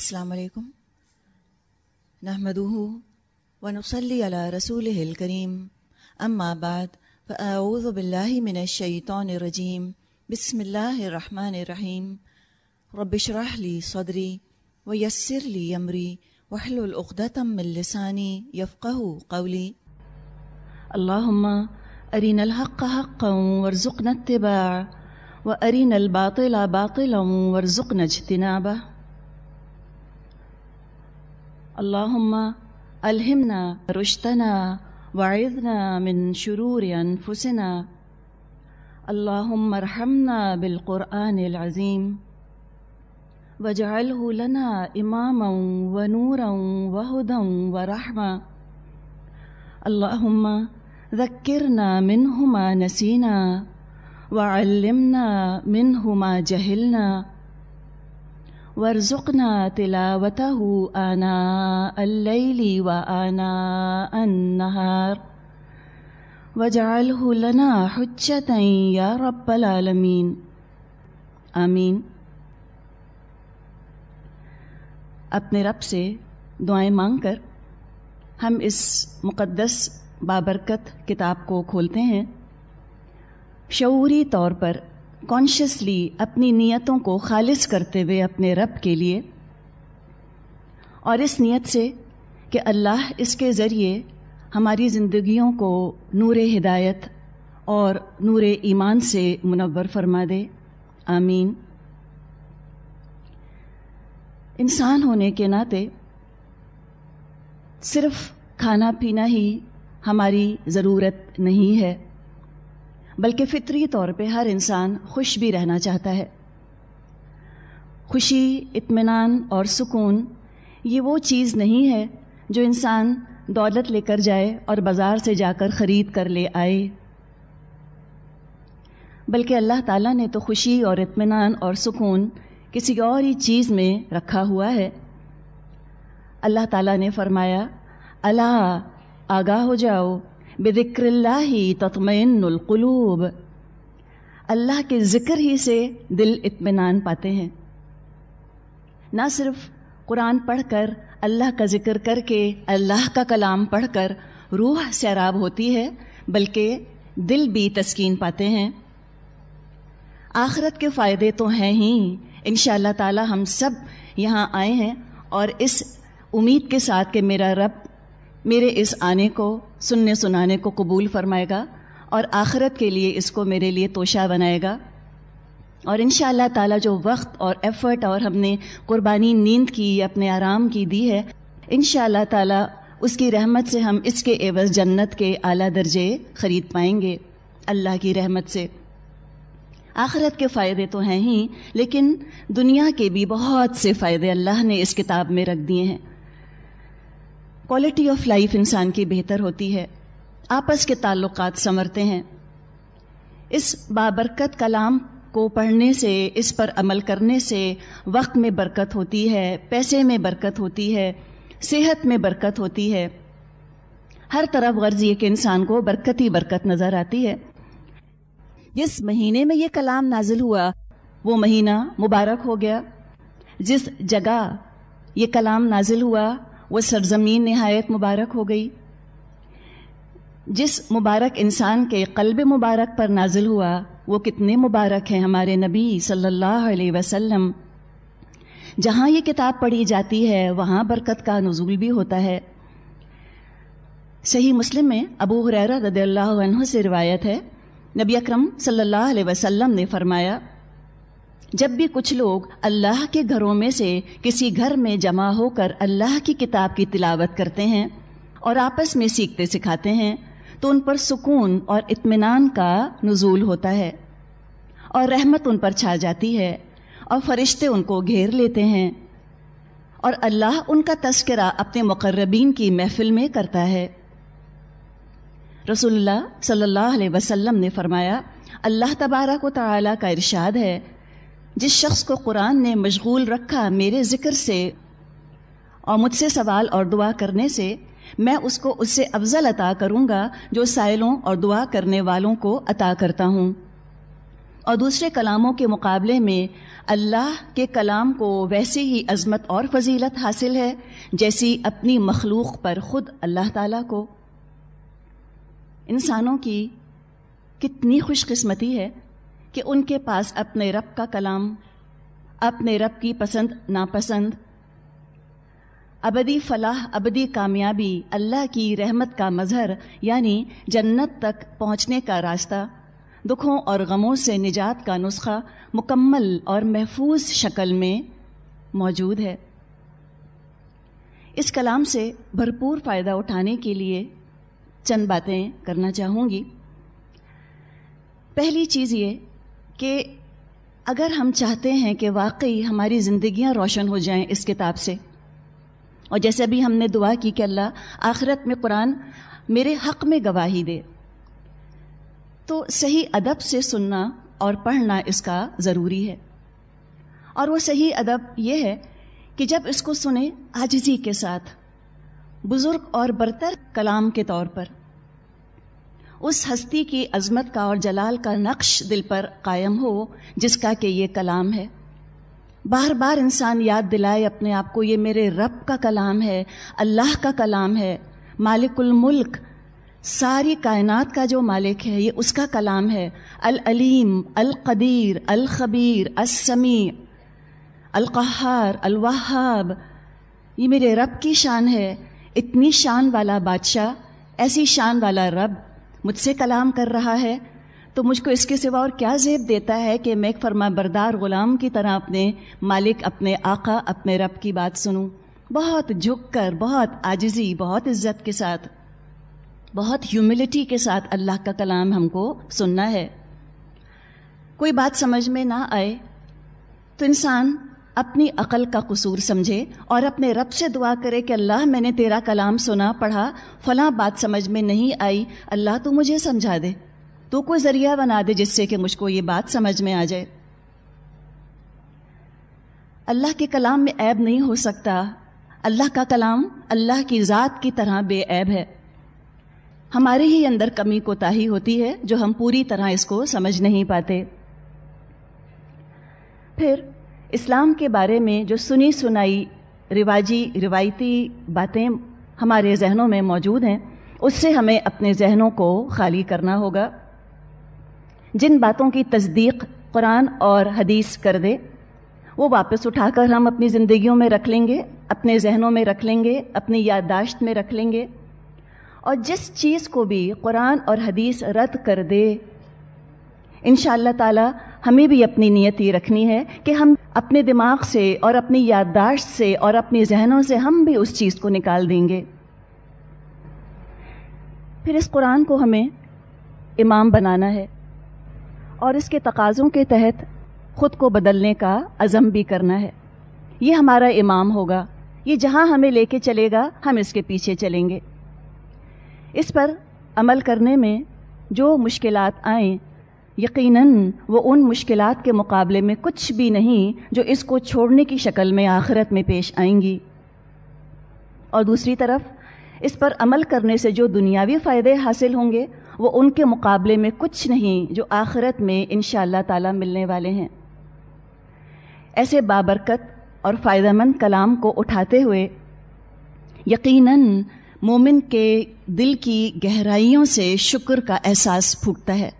السلام علیکم۔ نحمده ونصلي على رسوله الكريم أما بعد فأعوذ بالله من الشيطان الرجيم بسم الله الرحمن الرحيم رب اشرح لي صدري ويسر لي أمري واحلل عقدة من لساني يفقه قولي اللهم أرنا الحق حقا وارزقنا اتباعه وأرنا الباطل باطلا وارزقنا اجتنابه اللهم ألهمنا، رشدنا وعظنا من شرور أنفسنا. اللهم ارحمنا بالقرآن العظيم. واجعله لنا إماما ونورا وهدى ورحمة. اللهم ذكرنا منه ما نسينا، وعلمنا منه ما جهلنا وارزقنا تلاوته آناء الليل وآناء النهار. واجعله لنا حجة يا رب العالمين. آمین. اپنے رب سے دعائیں مانگ کر ہم اس مقدس بابرکت کتاب کو کھولتے ہیں۔ شعوری طور پر کانشیسلی اپنی نیتوں کو خالص کرتے ہوئے اپنے رب کے لیے اور اس نیت سے کہ اللہ اس کے ذریعے ہماری زندگیوں کو نور ہدایت اور نور ایمان سے منور فرما دے۔ آمین۔ انسان ہونے کے ناطے صرف کھانا پینا ہی ہماری ضرورت نہیں ہے۔ بلکہ فطری طور پہ ہر انسان خوش بھی رہنا چاہتا ہے۔ خوشی، اطمینان اور سکون، یہ وہ چیز نہیں ہے جو انسان دولت لے کر جائے اور بازار سے جا کر خرید کر لے آئے۔ بلکہ اللہ تعالیٰ نے تو خوشی اور اطمینان اور سکون کسی اور ہی چیز میں رکھا ہوا ہے۔ اللہ تعالیٰ نے فرمایا اللہ آگاہ ہو جاؤ۔ بذکر اللہ تطمئن القلوب۔ اللہ کے ذکر ہی سے دل اطمینان پاتے ہیں۔ نہ صرف قرآن پڑھ کر اللہ کا ذکر کر کے اللہ کا کلام پڑھ کر روح سیراب ہوتی ہے، بلکہ دل بھی تسکین پاتے ہیں۔ آخرت کے فائدے تو ہیں ہی۔ ان شاء اللہ تعالی ہم سب یہاں آئے ہیں اور اس امید کے ساتھ کہ میرا رب میرے اس آنے کو، سننے سنانے کو قبول فرمائے گا اور آخرت کے لیے اس کو میرے لیے توشہ بنائے گا۔ اور ان شاء اللہ تعالیٰ جو وقت اور ایفرٹ اور ہم نے قربانی نیند کی، اپنے آرام کی دی ہے ان شاء اللہ تعالیٰ اس کی رحمت سے ہم اس کے عوض جنت کے اعلیٰ درجے خرید پائیں گے۔ اللہ کی رحمت سے۔ آخرت کے فائدے تو ہیں ہی، لیکن دنیا کے بھی بہت سے فائدے اللہ نے اس کتاب میں رکھ دیے ہیں۔ کوالٹی آف لائف انسان کی بہتر ہوتی ہے۔ آپس کے تعلقات سنورتے ہیں۔ اس بابرکت کلام کو پڑھنے سے اس پر عمل کرنے سے وقت میں برکت ہوتی ہے پیسے میں برکت ہوتی ہے صحت میں برکت ہوتی ہے۔ ہر طرف غرض یہ کہ انسان کو برکت ہی برکت نظر آتی ہے۔ جس مہینے میں یہ کلام نازل ہوا وہ مہینہ مبارک ہو گیا۔ جس جگہ یہ کلام نازل ہوا وہ سرزمین نہایت مبارک ہو گئی۔ جس مبارک انسان کے قلب مبارک پر نازل ہوا، وہ کتنے مبارک ہیں ہمارے نبی صلی اللہ علیہ وسلم۔ جہاں یہ کتاب پڑھی جاتی ہے، وہاں برکت کا نزول بھی ہوتا ہے۔ صحیح مسلم میں ابو حریرہ رضی اللہ عنہ سے روایت ہے۔ نبی اکرم صلی اللہ علیہ وسلم نے فرمایا جب بھی کچھ لوگ اللہ کے گھروں میں سے کسی گھر میں جمع ہو کر اللہ کی کتاب کی تلاوت کرتے ہیں اور آپس میں سیکھتے سکھاتے ہیں، تو ان پر سکون اور اطمینان کا نزول ہوتا ہے اور رحمت ان پر چھا جاتی ہے اور فرشتے ان کو گھیر لیتے ہیں اور اللہ ان کا تذکرہ اپنے مقربین کی محفل میں کرتا ہے۔ رسول اللہ صلی اللہ علیہ وسلم نے فرمایا، اللہ تبارک و تعالیٰ کا ارشاد ہے جس شخص کو قرآن نے مشغول رکھا میرے ذکر سے اور مجھ سے سوال اور دعا کرنے سے، میں اس کو اس سے افضل عطا کروں گا جو سائلوں اور دعا کرنے والوں کو عطا کرتا ہوں۔ اور دوسرے کلاموں کے مقابلے میں، اللہ کے کلام کو ویسے ہی عظمت اور فضیلت حاصل ہے، جیسی اپنی مخلوق پر خود اللہ تعالیٰ کو۔ انسانوں کی کتنی خوش قسمتی ہے۔ کہ ان کے پاس اپنے رب کا کلام، اپنے رب کی پسند، ناپسند، ابدی فلاح، ابدی کامیابی، اللہ کی رحمت کا مظہر یعنی جنت تک پہنچنے کا راستہ، دکھوں اور غموں سے نجات کا نسخہ مکمل اور محفوظ شکل میں موجود ہے۔ اس کلام سے بھرپور فائدہ اٹھانے کے لیے چند باتیں کرنا چاہوں گی۔ پہلی چیز یہ کہ اگر ہم چاہتے ہیں کہ واقعی ہماری زندگیاں روشن ہو جائیں اس کتاب سے، اور جیسے ابھی ہم نے دعا کی کہ اللہ آخرت میں قرآن میرے حق میں گواہی دے، تو صحیح ادب سے سننا اور پڑھنا اس کا ضروری ہے۔ اور وہ صحیح ادب یہ ہے کہ جب اس کو سنیں آجزی کے ساتھ، بزرگ اور برتر کلام کے طور پر۔ اس ہستی کی عظمت کا اور جلال کا نقش دل پر قائم ہو، جس کا کہ یہ کلام ہے۔ بار بار انسان یاد دلائے اپنے آپ کو، یہ میرے رب کا کلام ہے، اللہ کا کلام ہے، مالک الملک، ساری کائنات کا جو مالک ہے، یہ اس کا کلام ہے۔ العلیم، القدیر، الخبیر، السمیع، القہار، الوہاب، یہ میرے رب کی شان ہے۔ اتنی شان والا بادشاہ، ایسی شان والا رب مجھ سے کلام کر رہا ہے، تو مجھ کو اس کے سوا اور کیا زیب دیتا ہے کہ میں ایک فرما بردار غلام کی طرح اپنے مالک، اپنے آقا، اپنے رب کی بات سنوں۔ بہت جھک کر، بہت آجزی بہت عزت کے ساتھ، بہت ہیوملٹی کے ساتھ اللہ کا کلام ہم کو سننا ہے۔ کوئی بات سمجھ میں نہ آئے تو انسان اپنی عقل کا قصور سمجھے اور اپنے رب سے دعا کرے کہ اللہ، میں نے تیرا کلام سنا، پڑھا، فلاں بات سمجھ میں نہیں آئی، اللہ تو مجھے سمجھا دے۔ تو کوئی ذریعہ بنا دے جس سے کہ مجھ کو یہ بات سمجھ میں آ جائے۔ اللہ کے کلام میں عیب نہیں ہو سکتا۔ اللہ کا کلام اللہ کی ذات کی طرح بے عیب ہے۔ ہمارے ہی اندر کمی کوتاہی ہوتی ہے جو ہم پوری طرح اس کو سمجھ نہیں پاتے۔ پھر اسلام کے بارے میں جو سنی سنائی رواجی روایتی باتیں ہمارے ذہنوں میں موجود ہیں، اس سے ہمیں اپنے ذہنوں کو خالی کرنا ہوگا۔ جن باتوں کی تصدیق قرآن اور حدیث کر دے، وہ واپس اٹھا کر ہم اپنی زندگیوں میں رکھ لیں گے، اپنے ذہنوں میں رکھ لیں گے، اپنی یادداشت میں رکھ لیں گے۔ اور جس چیز کو بھی قرآن اور حدیث رد کر دے ان شاء اللہ تعالی ہمیں بھی اپنی نیت یہ رکھنی ہے کہ ہم اپنے دماغ سے اور اپنی یادداشت سے اور اپنی ذہنوں سے ہم بھی اس چیز کو نکال دیں گے۔ پھر اس قرآن کو ہمیں امام بنانا ہے اور اس کے تقاضوں کے تحت خود کو بدلنے کا عزم بھی کرنا ہے۔ یہ ہمارا امام ہوگا۔ یہ جہاں ہمیں لے کے چلے گا، ہم اس کے پیچھے چلیں گے۔ اس پر عمل کرنے میں جو مشکلات آئیں یقیناً وہ ان مشکلات کے مقابلے میں کچھ بھی نہیں جو اس کو چھوڑنے کی شکل میں آخرت میں پیش آئیں گی۔ اور دوسری طرف، اس پر عمل کرنے سے جو دنیاوی فائدے حاصل ہوں گے، وہ ان کے مقابلے میں کچھ نہیں جو آخرت میں ان شاء اللہ تعالیٰ ملنے والے ہیں۔ ایسے بابرکت اور فائدہ مند کلام کو اٹھاتے ہوئے، یقیناً مومن کے دل کی گہرائیوں سے شکر کا احساس پھوٹتا ہے۔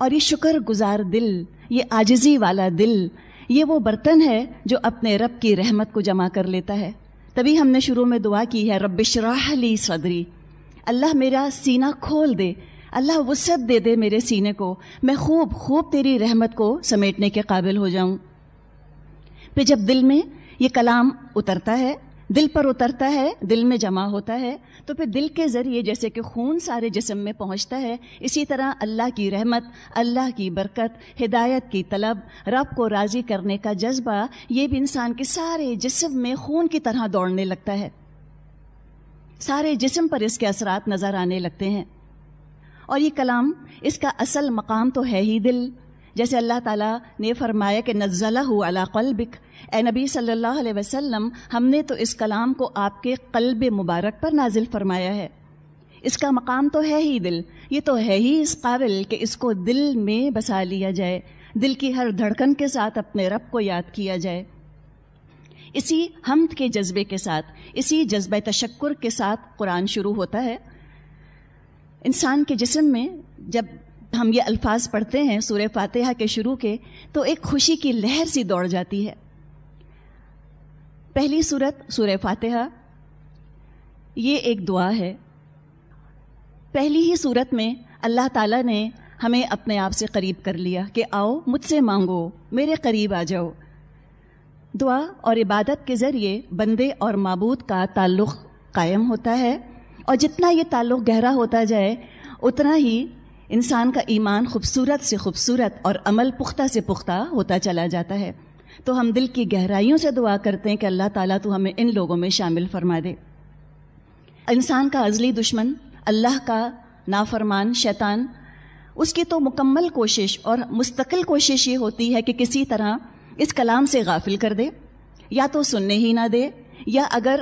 اور یہ شکر گزار دل، یہ آجزی والا دل، یہ وہ برتن ہے جو اپنے رب کی رحمت کو جمع کر لیتا ہے۔ تبھی ہم نے شروع میں دعا کی ہے، رب شراہ لی صدری۔ اللہ میرا سینہ کھول دے، اللہ وسعت دے دے میرے سینے کو۔ میں خوب خوب تیری رحمت کو سمیٹنے کے قابل ہو جاؤں۔ پھر جب دل میں یہ کلام اترتا ہے دل پر اترتا ہے، دل میں جمع ہوتا ہے، تو پھر دل کے ذریعے جیسے کہ خون سارے جسم میں پہنچتا ہے، اسی طرح اللہ کی رحمت، اللہ کی برکت، ہدایت کی طلب، رب کو راضی کرنے کا جذبہ، یہ بھی انسان کے سارے جسم میں خون کی طرح دوڑنے لگتا ہے۔ سارے جسم پر اس کے اثرات نظر آنے لگتے ہیں۔ اور یہ کلام، اس کا اصل مقام تو ہے ہی دل۔ جیسے اللہ تعالیٰ نے فرمایا کہ نزلہ علی قلبک۔ اے نبی صلی اللہ علیہ وسلم، ہم نے تو اس کلام کو آپ کے قلب مبارک پر نازل فرمایا ہے۔ اس کا مقام تو ہے ہی دل، یہ تو ہے ہی اس قابل کہ اس کو دل میں بسا لیا جائے۔ دل کی ہر دھڑکن کے ساتھ اپنے رب کو یاد کیا جائے۔ اسی حمد کے جذبے کے ساتھ، اسی جذبہ تشکر کے ساتھ قرآن شروع ہوتا ہے۔ انسان کے جسم میں جب ہم یہ الفاظ پڑھتے ہیں سورہ فاتحہ کے شروع کے، تو ایک خوشی کی لہر سی دوڑ جاتی ہے۔ پہلی صورت سورہ فاتحہ، یہ ایک دعا ہے۔ پہلی ہی صورت میں اللہ تعالیٰ نے ہمیں اپنے آپ سے قریب کر لیا کہ آؤ، مجھ سے مانگو، میرے قریب آ جاؤ۔ دعا اور عبادت کے ذریعے بندے اور معبود کا تعلق قائم ہوتا ہے اور جتنا یہ تعلق گہرا ہوتا جائے، اتنا ہی انسان کا ایمان خوبصورت سے خوبصورت اور عمل پختہ سے پختہ ہوتا چلا جاتا ہے۔ تو ہم دل کی گہرائیوں سے دعا کرتے ہیں کہ اللہ تعالیٰ تو ہمیں ان لوگوں میں شامل فرما دے۔ انسان کا ازلی دشمن، اللہ کا نافرمان، شیطان، اس کی تو مکمل کوشش اور مستقل کوشش یہ ہوتی ہے کہ کسی طرح اس کلام سے غافل کر دے۔ یا تو سننے ہی نہ دے، یا اگر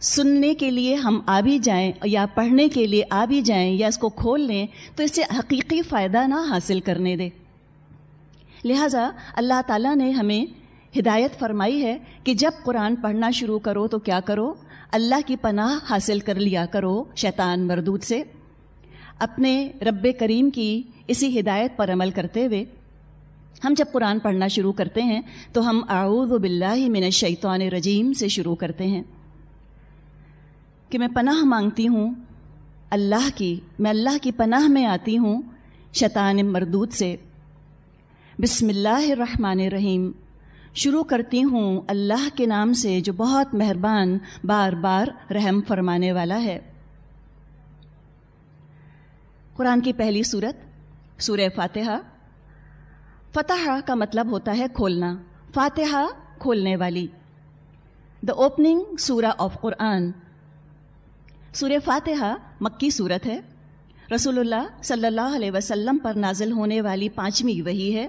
سننے کے لیے ہم آ بھی جائیں یا پڑھنے کے لیے آ بھی جائیں یا اس کو کھول لیں تو اس سے حقیقی فائدہ نہ حاصل کرنے دے لہٰذا اللہ تعالیٰ نے ہمیں ہدایت فرمائی ہے کہ جب قرآن پڑھنا شروع کرو تو کیا کرو؟ اللہ کی پناہ حاصل کر لیا کرو شیطان مردود سے۔ اپنے رب کریم کی اسی ہدایت پر عمل کرتے ہوئے ہم جب قرآن پڑھنا شروع کرتے ہیں تو ہم اعوذ باللہ من الشیطان الرجیم سے شروع کرتے ہیں۔ کہ میں پناہ مانگتی ہوں، اللہ کی، میں اللہ کی پناہ میں آتی ہوں شیطان مردود سے۔ بسم اللہ الرحمن الرحیم۔ شروع کرتی ہوں اللہ کے نام سے جو بہت مہربان، بار بار رحم فرمانے والا ہے۔ قرآن کی پہلی صورت سورہ فاتحہ۔ فتح کا مطلب ہوتا ہے کھولنا، فاتحہ کھولنے والی۔ دا اوپننگ سورہ آف قرآن سورہ فاتحہ مکی صورت ہے۔ رسول اللہ صلی اللہ علیہ وسلم پر نازل ہونے والی پانچویں وہی ہے۔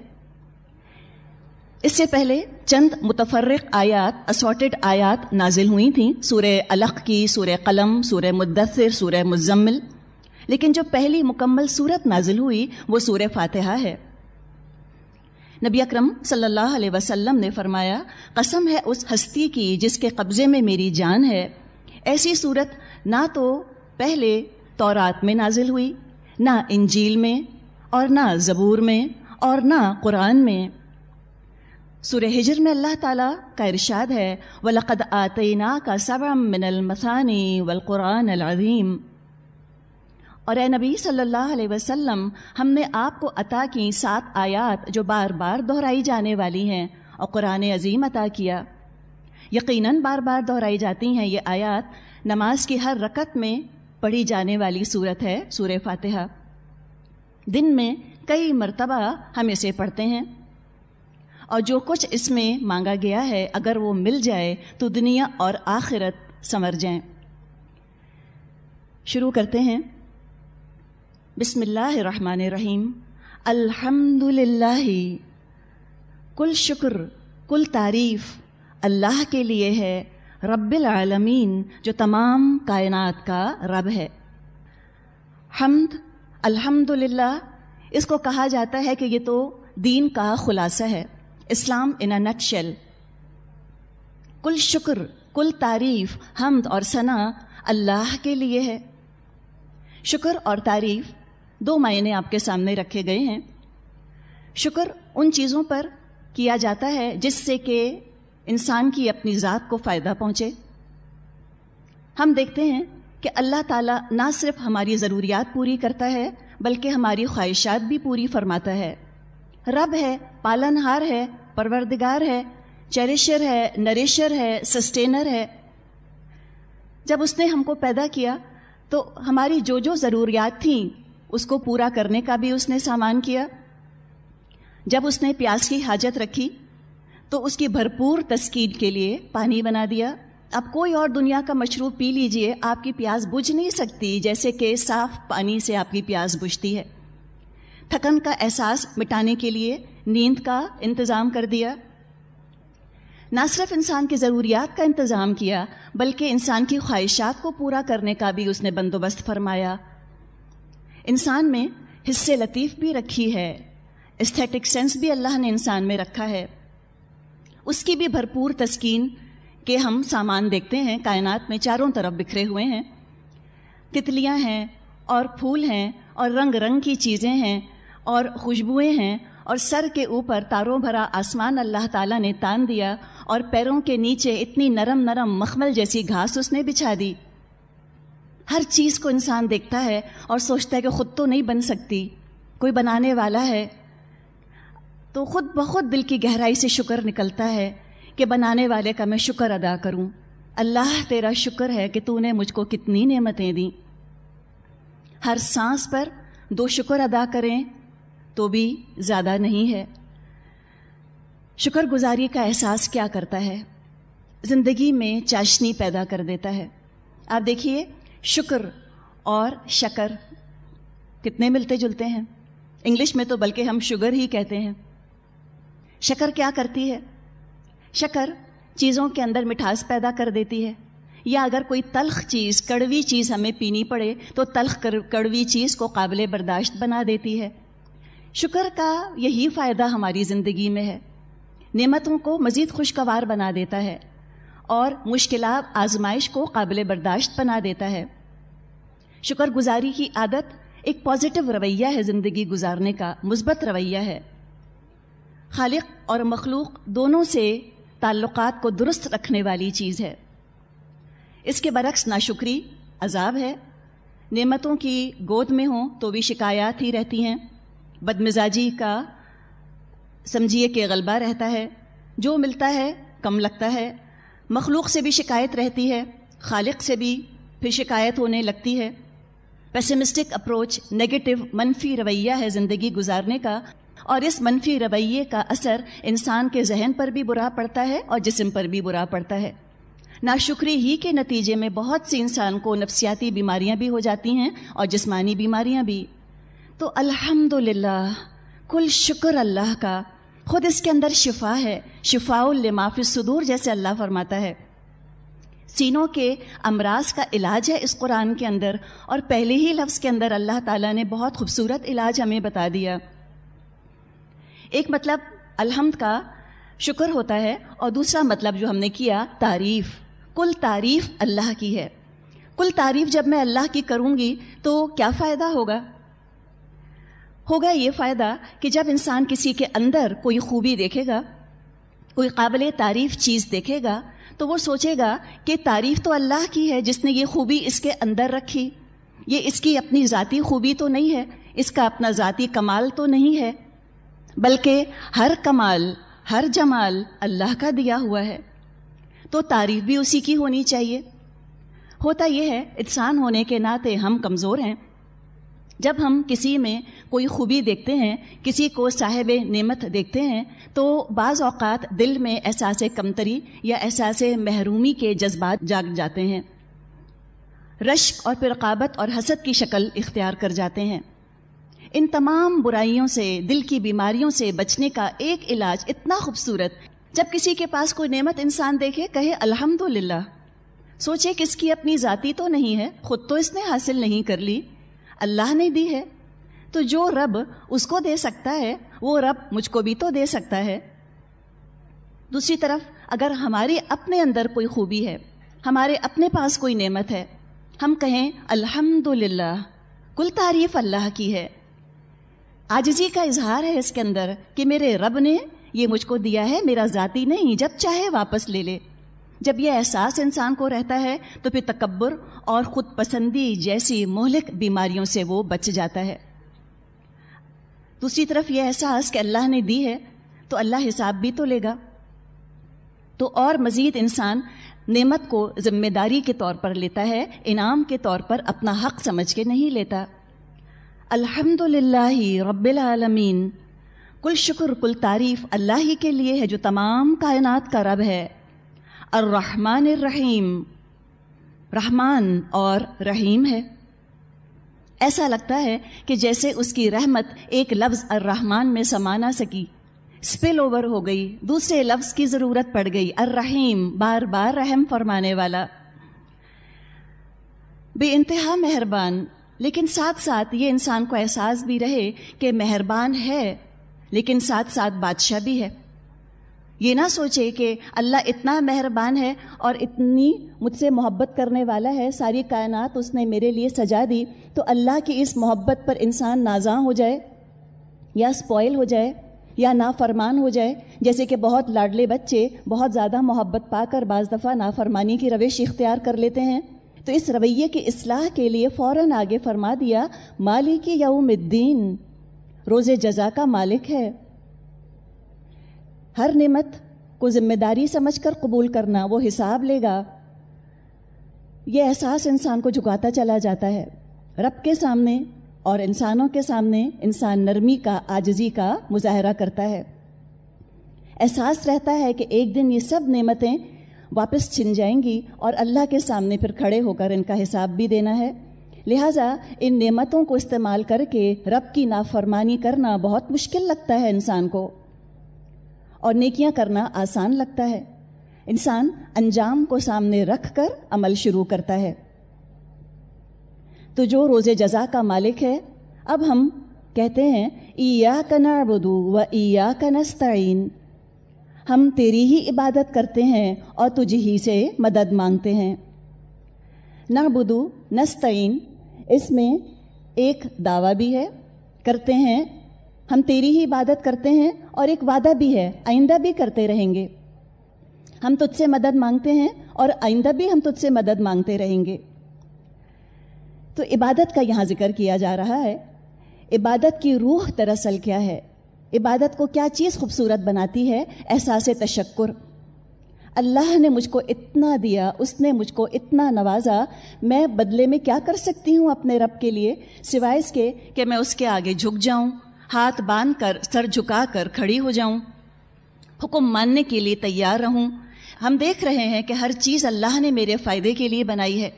اس سے پہلے چند متفرق آیات اساٹڈ آیات نازل ہوئی تھیں۔ سورہ الق کی، سورہ قلم، سورہ مدثر، سورہ مزمل۔ لیکن جو پہلی مکمل صورت نازل ہوئی، وہ سورہ فاتحہ ہے۔ نبی اکرم صلی اللہ علیہ وسلم نے فرمایا، قسم ہے اس ہستی کی جس کے قبضے میں میری جان ہے۔ ایسی صورت نہ تو پہلے تورات میں نازل ہوئی، نہ انجیل میں اور نہ زبور میں اور نہ قرآن میں۔ سورہ ہجر میں اللہ تعالیٰ کا ارشاد ہے، وَلَقَدْ آتَيْنَا کا سَبْعًا مِّنَ الْمَثَانِ وَالْقُرْآنَ الْعَظِيمِ۔ اور اے نبی صلی اللہ علیہ وسلم، ہم نے آپ کو عطا کی سات آیات جو بار بار دہرائی جانے والی ہیں اور قرآن عظیم عطا کیا۔ یقیناً بار بار دہرائی جاتی ہیں یہ آیات نماز کی ہر رکت میں پڑھی جانے والی صورت ہے، سورہ فاتحہ۔ دن میں کئی مرتبہ ہم اسے پڑھتے ہیں۔ اور جو کچھ اس میں مانگا گیا ہے، اگر وہ مل جائے تو دنیا اور آخرت سمر جائیں۔ شروع کرتے ہیں۔ بسم اللہ الرحمن الرحیم۔ الحمد للہ کل شکر، کل تعریف۔ اللہ کے لیے ہے رب العالمین، جو تمام کائنات کا رب ہے۔ حمد الحمد للہ اس کو کہا جاتا ہے کہ یہ تو دین کا خلاصہ ہے، اسلام ان نٹ شیل کل شکر، کل تعریف، حمد اور ثنا اللہ کے لیے ہے۔ شکر اور تعریف دو معنی آپ کے سامنے رکھے گئے ہیں۔ شکر ان چیزوں پر کیا جاتا ہے جس سے کہ انسان کی اپنی ذات کو فائدہ پہنچے۔ ہم دیکھتے ہیں کہ اللہ تعالیٰ نہ صرف ہماری ضروریات پوری کرتا ہے، بلکہ ہماری خواہشات بھی پوری فرماتا ہے۔ رب ہے، پالن ہار ہے، پروردگار ہے، چیریشر ہے، نریشر ہے، سسٹینر ہے۔ جب اس نے ہم کو پیدا کیا تو ہماری جو جو ضروریات تھیں، اس کو پورا کرنے کا بھی اس نے سامان کیا۔ جب اس نے پیاس کی حاجت رکھی تو اس کی بھرپور تسکین کے لیے پانی بنا دیا۔ اب کوئی اور دنیا کا مشروب پی لیجیے، آپ کی پیاس بجھ نہیں سکتی جیسے کہ صاف پانی سے آپ کی پیاس بجھتی ہے۔ تھکن کا احساس مٹانے کے لیے نیند کا انتظام کر دیا۔ نہ صرف انسان کی ضروریات کا انتظام کیا، بلکہ انسان کی خواہشات کو پورا کرنے کا بھی اس نے بندوبست فرمایا۔ انسان میں حص لطیف بھی رکھی ہے استھیٹک سینس بھی اللہ نے انسان میں رکھا ہے۔ اس کی بھی بھرپور تسکین کہ ہم سامان دیکھتے ہیں، کائنات میں چاروں طرف بکھرے ہوئے ہیں۔ تتلیاں ہیں اور پھول ہیں اور رنگ رنگ کی چیزیں ہیں اور خوشبوئیں ہیں اور سر کے اوپر تاروں بھرا آسمان اللہ تعالیٰ نے تان دیا اور پیروں کے نیچے اتنی نرم نرم مخمل جیسی گھاس اس نے بچھا دی۔ ہر چیز کو انسان دیکھتا ہے اور سوچتا ہے کہ خود تو نہیں بن سکتی۔ کوئی بنانے والا ہے۔ تو خود بخود دل کی گہرائی سے شکر نکلتا ہے کہ بنانے والے کا میں شکر ادا کروں۔ اللہ تیرا شکر ہے کہ تو نے مجھ کو کتنی نعمتیں دیں۔ ہر سانس پر دو شکر ادا کریں تو بھی زیادہ نہیں ہے۔ شکر گزاری کا احساس کیا کرتا ہے؟ زندگی میں چاشنی پیدا کر دیتا ہے۔ آپ دیکھیے، شکر اور شکر کتنے ملتے جلتے ہیں۔ انگلش میں تو بلکہ ہم شوگر ہی کہتے ہیں۔ شکر کیا کرتی ہے؟ شکر چیزوں کے اندر مٹھاس پیدا کر دیتی ہے۔ یا اگر کوئی تلخ چیز، کڑوی چیز ہمیں پینی پڑے تو تلخ کڑوی چیز کو قابل برداشت بنا دیتی ہے۔ شکر کا یہی فائدہ ہماری زندگی میں ہے۔ نعمتوں کو مزید خوشگوار بنا دیتا ہے اور مشکلات آزمائش کو قابل برداشت بنا دیتا ہے۔ شکر گزاری کی عادت ایک پازیٹو رویہ ہے زندگی گزارنے کا، مثبت رویہ ہے۔ خالق اور مخلوق دونوں سے تعلقات کو درست رکھنے والی چیز ہے۔ اس کے برعکس ناشکری عذاب ہے۔ نعمتوں کی گود میں ہوں تو بھی شکایات ہی رہتی ہیں۔ بدمزاجی کا سمجھیے کہ غلبہ رہتا ہے۔ جو ملتا ہے کم لگتا ہے۔ مخلوق سے بھی شکایت رہتی ہے۔ خالق سے بھی پھر شکایت ہونے لگتی ہے۔ پیسمسٹک اپروچ نگیٹو منفی رویہ ہے زندگی گزارنے کا۔ اور اس منفی رویے کا اثر انسان کے ذہن پر بھی برا پڑتا ہے اور جسم پر بھی برا پڑتا ہے۔ ناشکری ہی کے نتیجے میں بہت سی انسان کو نفسیاتی بیماریاں بھی ہو جاتی ہیں اور جسمانی بیماریاں بھی۔ تو الحمد للہ کل شکر اللہ کا، خود اس کے اندر شفا ہے شفا المافی صدور جیسے اللہ فرماتا ہے۔ سینوں کے امراض کا علاج ہے اس قرآن کے اندر اور پہلے ہی لفظ کے اندر اللہ تعالیٰ نے بہت خوبصورت علاج ہمیں بتا دیا۔ ایک مطلب الحمد کا شکر ہوتا ہے اور دوسرا مطلب جو ہم نے کیا تعریف۔ کل تعریف اللہ کی ہے۔ کل تعریف جب میں اللہ کی کروں گی تو کیا فائدہ ہوگا؟ ہوگا یہ فائدہ کہ جب انسان کسی کے اندر کوئی خوبی دیکھے گا، کوئی قابل تعریف چیز دیکھے گا، تو وہ سوچے گا کہ تعریف تو اللہ کی ہے، جس نے یہ خوبی اس کے اندر رکھی۔ یہ اس کی اپنی ذاتی خوبی تو نہیں ہے، اس کا اپنا ذاتی کمال تو نہیں ہے۔ بلکہ ہر کمال، ہر جمال اللہ کا دیا ہوا ہے۔ تو تعریف بھی اسی کی ہونی چاہیے۔ ہوتا یہ ہے، انسان ہونے کے ناطے ہم کمزور ہیں۔ جب ہم کسی میں کوئی خوبی دیکھتے ہیں، کسی کو صاحب نعمت دیکھتے ہیں، تو بعض اوقات دل میں احساس کمتری یا احساس محرومی کے جذبات جاگ جاتے ہیں۔ رشک اور پرقابت اور حسد کی شکل اختیار کر جاتے ہیں۔ ان تمام برائیوں سے، دل کی بیماریوں سے بچنے کا ایک علاج اتنا خوبصورت، جب کسی کے پاس کوئی نعمت انسان دیکھے، کہے الحمد للہ سوچے کس کی اپنی ذاتی تو نہیں ہے، خود تو اس نے حاصل نہیں کر لی۔ اللہ نے دی ہے۔ تو جو رب اس کو دے سکتا ہے، وہ رب مجھ کو بھی تو دے سکتا ہے۔ دوسری طرف، اگر ہماری اپنے اندر کوئی خوبی ہے، ہمارے اپنے پاس کوئی نعمت ہے، ہم کہیں الحمد للہ کل تعریف اللہ کی ہے۔ آجزی کا اظہار ہے اس کے اندر کہ میرے رب نے یہ مجھ کو دیا ہے، میرا ذاتی نہیں، جب چاہے واپس لے لے۔ جب یہ احساس انسان کو رہتا ہے، تو پھر تکبر اور خود پسندی جیسی مہلک بیماریوں سے وہ بچ جاتا ہے۔ دوسری طرف یہ احساس کہ اللہ نے دی ہے، تو اللہ حساب بھی تو لے گا۔ تو اور مزید انسان نعمت کو ذمہ داری کے طور پر لیتا ہے، انعام کے طور پر اپنا حق سمجھ کے نہیں لیتا۔ الحمد للہ رب العالمین۔ کل شکر، کل تعریف اللہ ہی کے لیے ہے جو تمام کائنات کا رب ہے۔ الرحمن الرحیم۔ رحمان اور رحیم ہے۔ ایسا لگتا ہے کہ جیسے اس کی رحمت ایک لفظ الرحمن میں سما نہ سکی اسپل اوور ہو گئی، دوسرے لفظ کی ضرورت پڑ گئی۔ الرحیم، بار بار رحم فرمانے والا۔ بے انتہا مہربان۔ لیکن ساتھ ساتھ یہ انسان کو احساس بھی رہے کہ مہربان ہے، لیکن ساتھ ساتھ بادشاہ بھی ہے۔ یہ نہ سوچے کہ اللہ اتنا مہربان ہے اور اتنی مجھ سے محبت کرنے والا ہے، ساری کائنات اس نے میرے لیے سجا دی، تو اللہ کی اس محبت پر انسان نازاں ہو جائے، یا سپوائل ہو جائے، یا نافرمان ہو جائے۔ جیسے کہ بہت لاڈلے بچے بہت زیادہ محبت پا کر بعض دفعہ نافرمانی کی روش اختیار کر لیتے ہیں۔ تو اس رویے کی اصلاح کے لیے فوراً آگے فرما دیا، مالک یوم الدین روز جزا کا مالک ہے۔ ہر نعمت کو ذمہ داری سمجھ کر قبول کرنا وہ حساب لے گا۔ یہ احساس انسان کو جھکاتا چلا جاتا ہے۔ رب کے سامنے اور انسانوں کے سامنے انسان نرمی کا آجزی کا مظاہرہ کرتا ہے۔ احساس رہتا ہے کہ ایک دن یہ سب نعمتیں واپس چھن جائیں گی اور اللہ کے سامنے پھر کھڑے ہو کر ان کا حساب بھی دینا ہے۔ لہٰذا ان نعمتوں کو استعمال کر کے رب کی نافرمانی کرنا بہت مشکل لگتا ہے انسان کو۔ اور نیکیاں کرنا آسان لگتا ہے۔ انسان انجام کو سامنے رکھ کر عمل شروع کرتا ہے۔ تو جو روز جزا کا مالک ہے، اب ہم کہتے ہیں ایا کا نعبدو و ایا کا نستعین ہم تیری ہی عبادت کرتے ہیں اور تجھ ہی سے مدد مانگتے ہیں۔ نعبدو نستعین، اس میں ایک دعویٰ بھی ہے، کرتے ہیں۔ ہم تیری ہی عبادت کرتے ہیں اور ایک وعدہ بھی ہے، آئندہ بھی کرتے رہیں گے۔ ہم تجھ سے مدد مانگتے ہیں اور آئندہ بھی ہم تجھ سے مدد مانگتے رہیں گے۔ تو عبادت کا یہاں ذکر کیا جا رہا ہے۔ عبادت کی روح دراصل کیا ہے؟ عبادت کو کیا چیز خوبصورت بناتی ہے؟ احساس تشکر۔ اللہ نے مجھ کو اتنا دیا، اس نے مجھ کو اتنا نوازا، میں بدلے میں کیا کر سکتی ہوں اپنے رب کے لیے؟ سوائے اس کے کہ میں اس کے آگے جھک جاؤں، ہاتھ باندھ کر، سر جھکا کر کھڑی ہو جاؤں۔ حکم ماننے کے لیے تیار رہوں۔ ہم دیکھ رہے ہیں کہ ہر چیز اللہ نے میرے فائدے کے لیے بنائی ہے۔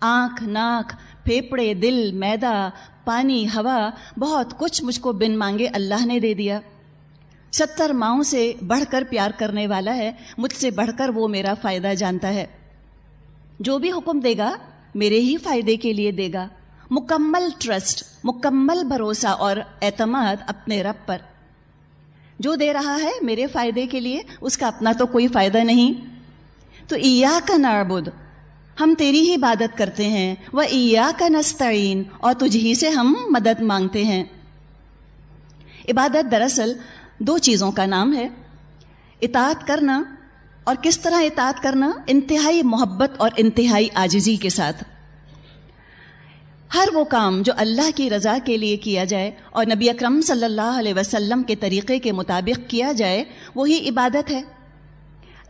آنکھ، ناک پھیپڑے، دل، میدا، پانی، ہوا، بہت کچھ مجھ کو بن مانگے اللہ نے دے دیا۔ ستر ماؤں سے بڑھ کر پیار کرنے والا ہے، مجھ سے بڑھ کر وہ میرا فائدہ جانتا ہے۔ جو بھی حکم دے گا، میرے ہی فائدے کے لیے دے گا۔ مکمل ٹرسٹ، مکمل بھروسہ اور اعتماد اپنے رب پر۔ جو دے رہا ہے میرے فائدے کے لیے، اس کا اپنا تو کوئی فائدہ نہیں۔ تو ایا کا نعبد ہم تیری ہی عبادت کرتے ہیں وہ ایا کا نستعین، اور تجھ ہی سے ہم مدد مانگتے ہیں۔ عبادت دراصل دو چیزوں کا نام ہے، اطاعت کرنا اور کس طرح اطاعت کرنا انتہائی محبت اور انتہائی آجزی کے ساتھ۔ ہر وہ کام جو اللہ کی رضا کے لیے کیا جائے اور نبی اکرم صلی اللہ علیہ وسلم کے طریقے کے مطابق کیا جائے، وہی عبادت ہے۔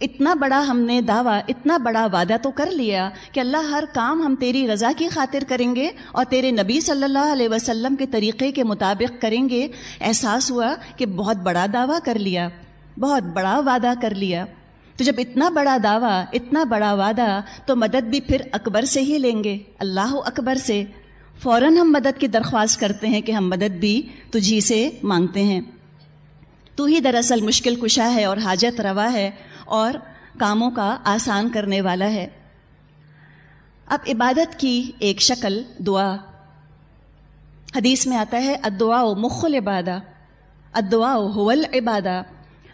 اتنا بڑا ہم نے دعویٰ، اتنا بڑا وعدہ تو کر لیا کہ اللہ ہر کام ہم تیری رضا کی خاطر کریں گے اور تیرے نبی صلی اللہ علیہ وسلم کے طریقے کے مطابق کریں گے۔ احساس ہوا کہ بہت بڑا دعویٰ کر لیا، بہت بڑا وعدہ کر لیا۔ تو جب اتنا بڑا دعویٰ، اتنا بڑا وعدہ، تو مدد بھی پھر اکبر سے ہی لیں گے، اللہ اکبر سے۔ فوراً ہم مدد کی درخواست کرتے ہیں کہ ہم مدد بھی تجھی سے مانگتے ہیں۔ تو ہی دراصل مشکل کشا ہے اور حاجت روا ہے۔ اور کاموں کا آسان کرنے والا ہے۔ اب عبادت کی ایک شکل دعا۔ حدیث میں آتا ہے ادعا مخل عبادہ ادعا حول عبادہ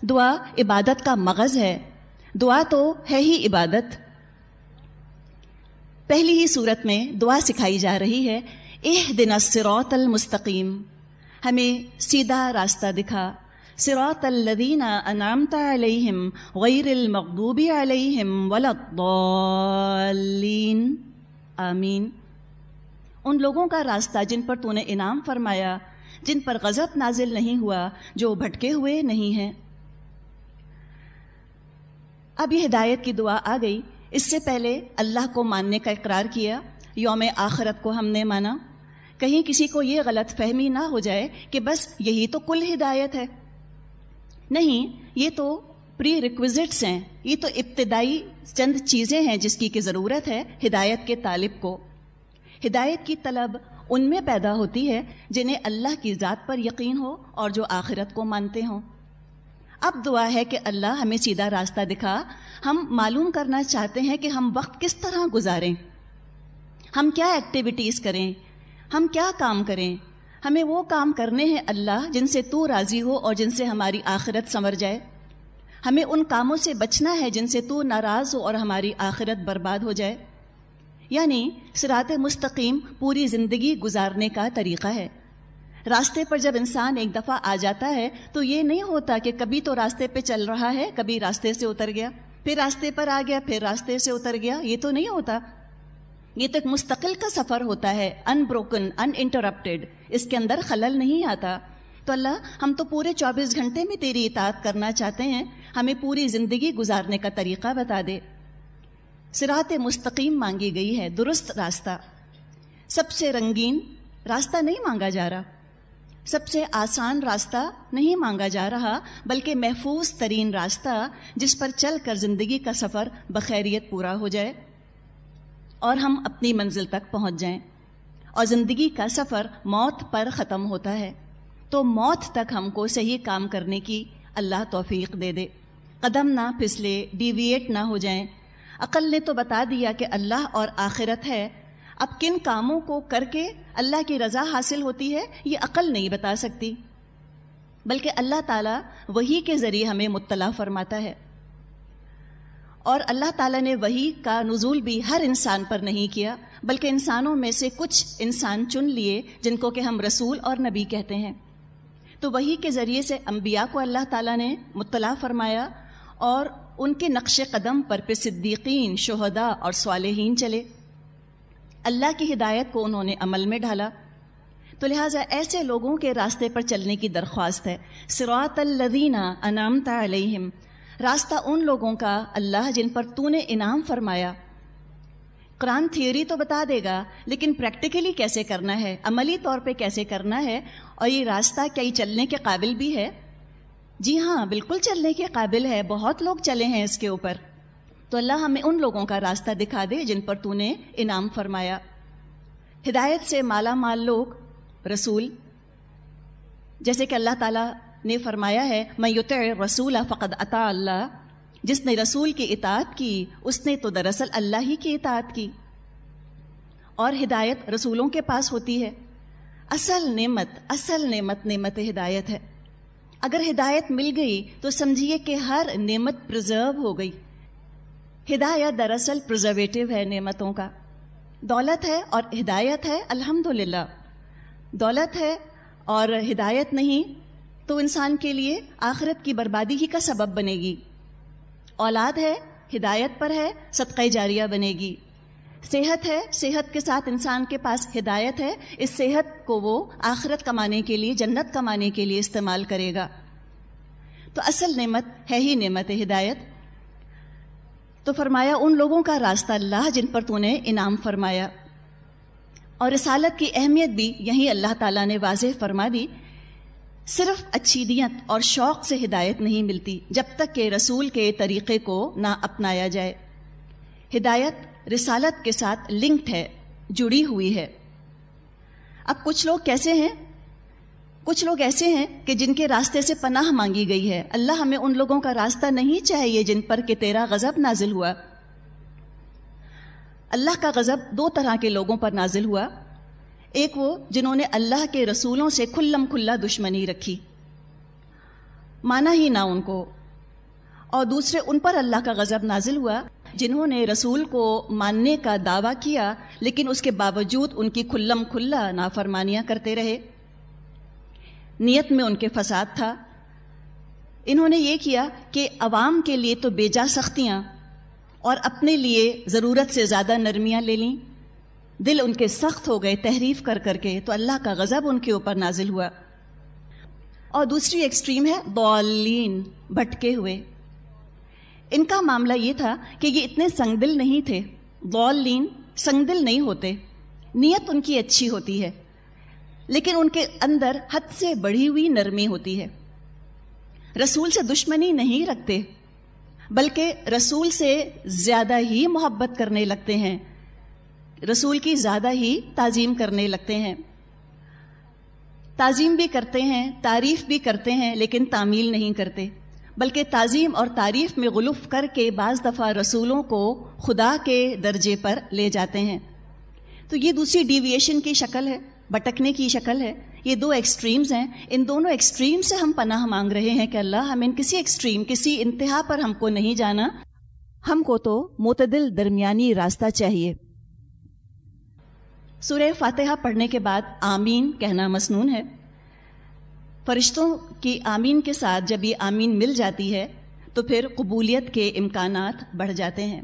دعا عبادت کا مغز ہے۔ دعا تو ہے ہی عبادت۔ پہلی ہی صورت میں دعا سکھائی جا رہی ہے اح دن سروت المستقیم۔ ہمیں سیدھا راستہ دکھا۔ سروت الدین انعامت علیہم غیر المغضوب علیہم الضالین۔ آمین۔ ان لوگوں کا راستہ جن پر تو نے انعام فرمایا، جن پر غضب نازل نہیں ہوا، جو بھٹکے ہوئے نہیں ہیں۔ اب یہ ہدایت کی دعا آ گئی۔ اس سے پہلے اللہ کو ماننے کا اقرار کیا، یوم آخرت کو ہم نے مانا۔ کہیں کسی کو یہ غلط فہمی نہ ہو جائے کہ بس یہی تو کل ہدایت ہے۔ نہیں، یہ تو پری ریکوزٹس ہیں، یہ تو ابتدائی چند چیزیں ہیں جس کی کہ ضرورت ہے ہدایت کے طالب کو۔ ہدایت کی طلب ان میں پیدا ہوتی ہے جنہیں اللہ کی ذات پر یقین ہو اور جو آخرت کو مانتے ہوں۔ اب دعا ہے کہ اللہ ہمیں سیدھا راستہ دکھا، ہم معلوم کرنا چاہتے ہیں کہ ہم وقت کس طرح گزاریں۔ ہم کیا ایکٹیویٹیز کریں؟ ہم کیا کام کریں؟ ہمیں وہ کام کرنے ہیں اللہ جن سے تو راضی ہو اور جن سے ہماری آخرت سنور جائے۔ ہمیں ان کاموں سے بچنا ہے جن سے تو ناراض ہو اور ہماری آخرت برباد ہو جائے۔ یعنی سرات مستقیم پوری زندگی گزارنے کا طریقہ ہے۔ راستے پر جب انسان ایک دفعہ آ جاتا ہے تو یہ نہیں ہوتا کہ کبھی تو راستے پہ چل رہا ہے، کبھی راستے سے اتر گیا، پھر راستے پر آ گیا، پھر راستے سے اتر گیا، یہ تو نہیں ہوتا۔ یہ تو ایک مستقل کا سفر ہوتا ہے ان بروکن ان انٹرپٹیڈ اس کے اندر خلل نہیں آتا۔ تو اللہ، ہم تو پورے چوبیس گھنٹے میں تیری اطاعت کرنا چاہتے ہیں، ہمیں پوری زندگی گزارنے کا طریقہ بتا دے۔ سرات مستقیم مانگی گئی ہے، درست راستہ۔ سب سے رنگین راستہ نہیں مانگا جا رہا۔ سب سے آسان راستہ نہیں مانگا جا رہا، بلکہ محفوظ ترین راستہ جس پر چل کر زندگی کا سفر بخیریت پورا ہو جائے اور ہم اپنی منزل تک پہنچ جائیں۔ اور زندگی کا سفر موت پر ختم ہوتا ہے۔ تو موت تک ہم کو صحیح کام کرنے کی اللہ توفیق دے دے۔ قدم نہ پھسلے ڈیویٹ نہ ہو جائیں۔ عقل نے تو بتا دیا کہ اللہ اور آخرت ہے۔ اب کن کاموں کو کر کے اللہ کی رضا حاصل ہوتی ہے، یہ عقل نہیں بتا سکتی۔ بلکہ اللہ تعالیٰ وہی کے ذریعے ہمیں مطلع فرماتا ہے۔ اور اللہ تعالیٰ نے وہی کا نزول بھی ہر انسان پر نہیں کیا۔ بلکہ انسانوں میں سے کچھ انسان چن لیے جن کو کہ ہم رسول اور نبی کہتے ہیں۔ تو وہی کے ذریعے سے انبیاء کو اللہ تعالیٰ نے مطلع فرمایا اور ان کے نقش قدم پر پہ صدیقین شہدا اور صالحین چلے۔ اللہ کی ہدایت کو انہوں نے عمل میں ڈالا تو لہٰذا ایسے لوگوں کے راستے پر چلنے کی درخواست ہے۔ سرات الدینہ انامتا علیہم۔ راستہ ان لوگوں کا اللہ جن پر تو نے انعام فرمایا۔ قرآن تھیوری تو بتا دے گا، لیکن پریکٹیکلی کیسے کرنا ہے؟ عملی طور پہ کیسے کرنا ہے؟ اور یہ راستہ کیا، یہ چلنے کے قابل بھی ہے؟ جی ہاں بالکل چلنے کے قابل ہے۔ بہت لوگ چلے ہیں اس کے اوپر۔ تو اللہ ہمیں ان لوگوں کا راستہ دکھا دے جن پر تو نے انعام فرمایا۔ ہدایت سے مالا مال لوگ، رسول۔ جیسے کہ اللہ تعالیٰ نے فرمایا ہے میں یوتع رسول فقد عطا اللہ جس نے رسول کی اطاعت کی، اس نے تو دراصل اللہ ہی کی اطاعت کی۔ اور ہدایت رسولوں کے پاس ہوتی ہے۔ اصل نعمت اصل نعمت نعمت ہدایت ہے۔ اگر ہدایت مل گئی تو سمجھیے کہ ہر نعمت پرزرو ہو گئی۔ ہدایت دراصل پرزرویٹو ہے نعمتوں کا۔ دولت ہے اور ہدایت ہے الحمد دولت ہے اور ہدایت نہیں تو انسان کے لیے آخرت کی بربادی ہی کا سبب بنے گی۔ اولاد ہے، ہدایت پر ہے، صدقہ جاریہ بنے گی۔ صحت ہے، صحت کے ساتھ انسان کے پاس ہدایت ہے، اس صحت کو وہ آخرت کمانے کے لیے، جنت کمانے کے لیے استعمال کرے گا۔ تو اصل نعمت ہے ہی نعمت ہدایت۔ تو فرمایا، ان لوگوں کا راستہ اللہ جن پر تو نے انعام فرمایا۔ اور رسالت کی اہمیت بھی یہی اللہ تعالیٰ نے واضح فرما دی۔ صرف اچھیدیت اور شوق سے ہدایت نہیں ملتی جب تک کہ رسول کے طریقے کو نہ اپنایا جائے۔ ہدایت رسالت کے ساتھ لنکڈ ہے، جڑی ہوئی ہے۔ اب کچھ لوگ کیسے ہیں؟ کچھ لوگ ایسے ہیں کہ جن کے راستے سے پناہ مانگی گئی ہے۔ اللہ ہمیں ان لوگوں کا راستہ نہیں چاہیے جن پر کہ تیرا غضب نازل ہوا۔ اللہ کا غضب دو طرح کے لوگوں پر نازل ہوا۔ ایک وہ جنہوں نے اللہ کے رسولوں سے کھلم کھلا دشمنی رکھی۔ مانا ہی نہ ان کو۔ اور دوسرے ان پر اللہ کا غضب نازل ہوا جنہوں نے رسول کو ماننے کا دعویٰ کیا، لیکن اس کے باوجود ان کی کھلم کھلا نافرمانیاں کرتے رہے۔ نیت میں ان کے فساد تھا۔ انہوں نے یہ کیا کہ عوام کے لیے تو بے جا سختیاں اور اپنے لیے ضرورت سے زیادہ نرمیاں لے لیں۔ دل ان کے سخت ہو گئے، تحریف کر کر کے تو اللہ کا غضب ان کے اوپر نازل ہوا۔ اور دوسری ایکسٹریم ہے بولین بھٹکے ہوئے۔ ان کا معاملہ یہ تھا کہ یہ اتنے سنگ دل نہیں تھے۔ بولین سنگ دل نہیں ہوتے۔ نیت ان کی اچھی ہوتی ہے، لیکن ان کے اندر حد سے بڑھی ہوئی نرمی ہوتی ہے۔ رسول سے دشمنی نہیں رکھتے، بلکہ رسول سے زیادہ ہی محبت کرنے لگتے ہیں۔ رسول کی زیادہ ہی تعظیم کرنے لگتے ہیں۔ تعظیم بھی کرتے ہیں، تعریف بھی کرتے ہیں، لیکن تعمیل نہیں کرتے۔ بلکہ تعظیم اور تعریف میں غلف کر کے بعض دفعہ رسولوں کو خدا کے درجے پر لے جاتے ہیں۔ تو یہ دوسری ڈیویشن کی شکل ہے بٹکنے کی شکل ہے۔ یہ دو ایکسٹریمز ہیں۔ ان دونوں ایکسٹریم سے ہم پناہ مانگ رہے ہیں کہ اللہ ہمیں کسی ایکسٹریم کسی انتہا پر ہم کو نہیں جانا۔ ہم کو تو معتدل درمیانی راستہ چاہیے۔ سورہ فاتحہ پڑھنے کے بعد آمین کہنا مسنون ہے۔ فرشتوں کی آمین کے ساتھ جب یہ آمین مل جاتی ہے، تو پھر قبولیت کے امکانات بڑھ جاتے ہیں۔